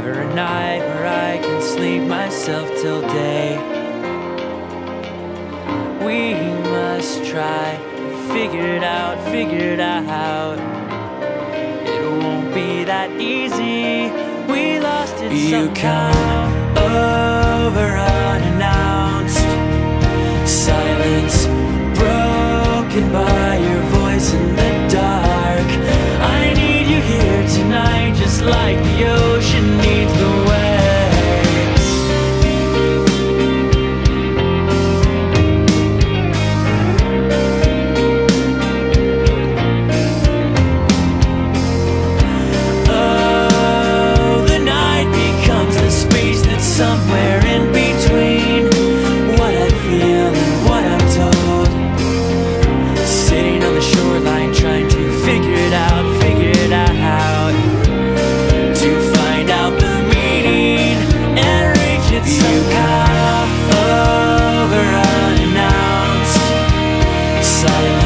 never a night where I can sleep myself till day. We must try to figure it out, figure it out. It won't be that easy. We lost it You somehow. come over unannounced. silence